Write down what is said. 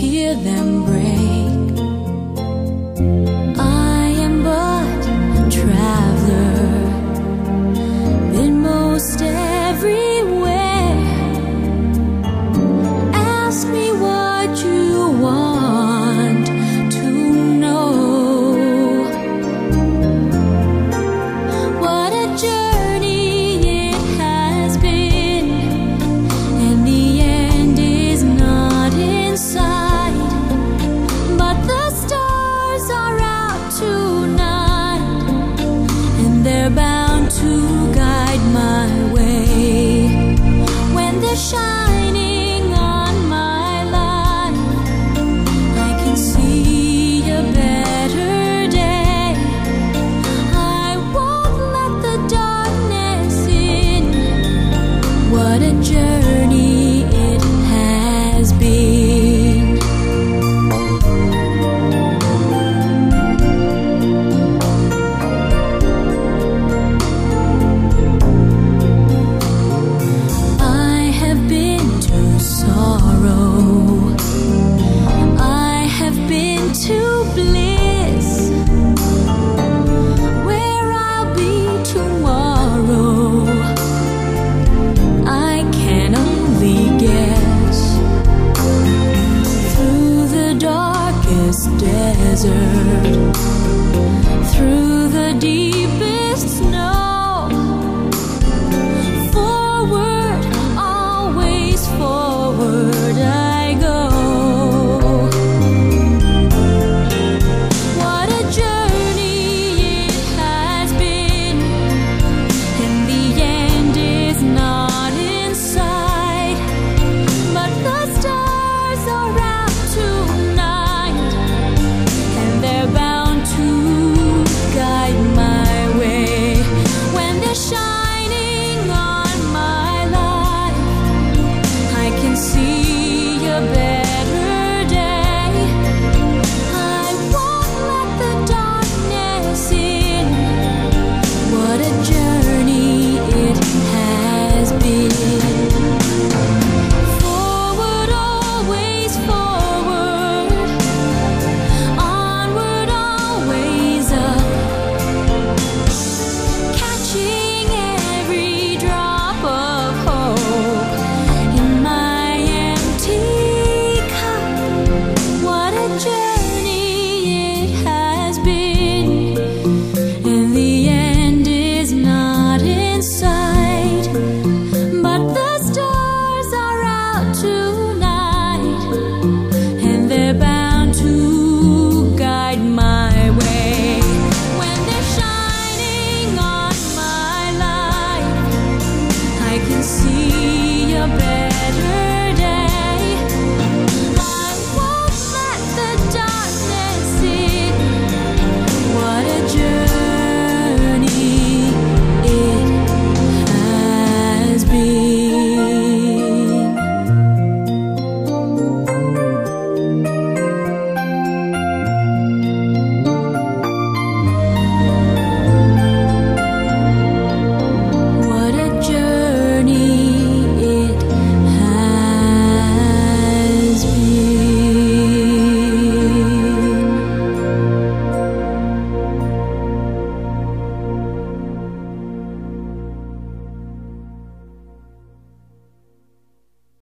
hear them bray. Desert, through the deepest